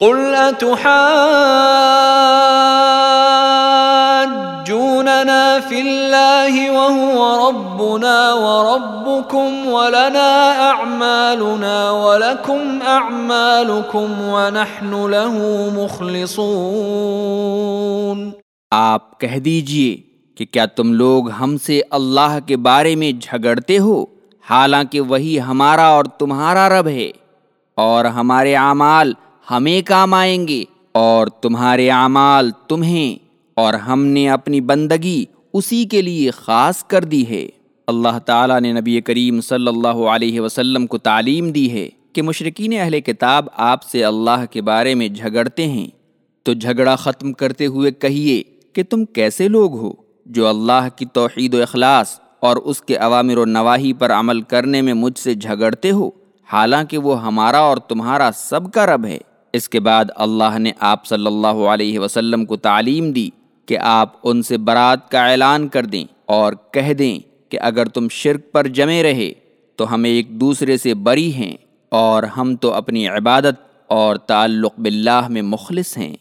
قل أتحاجوننا في الله وهو ربنا وربكم ولنا أعمالنا ولكم أعمالكم ونحن له مخلصون آپ کہہ دیجیے کہ کیا تم لوگ ہم سے اللہ کے بارے میں جھگڑتے ہو؟ حالانکہ وہی ہمارا اور تمہارا رب ہے اور ہمارے اعمال ہمیں کام آئیں گے اور تمہارے اعمال تمہیں اور ہم نے اپنی بندگی اسی کے لیے خاص کر دی ہے۔ اللہ تعالیٰ نے نبی کریم صلی اللہ علیہ وسلم کو تعلیم دی ہے کہ مشرقین اہل کتاب آپ سے اللہ کے بارے میں جھگڑتے ہیں۔ تو جھگڑا ختم کرتے ہوئے کہیے کہ تم کیسے لوگ ہو جو اللہ کی توحید و اخلاص اور اس کے عوامر و نواحی پر عمل کرنے میں مجھ سے جھگڑتے ہو؟ حالانکہ وہ ہمارا اور تمہارا سب کا رب ہے۔ اس کے بعد اللہ نے آپ صلی اللہ علیہ وسلم کو تعلیم دی کہ آپ ان سے برات کا اعلان کر دیں اور کہہ دیں کہ اگر تم شرک پر جمے رہے تو ہم ایک دوسرے سے بری ہیں اور ہم تو اپنی عبادت اور تعلق باللہ میں مخلص ہیں۔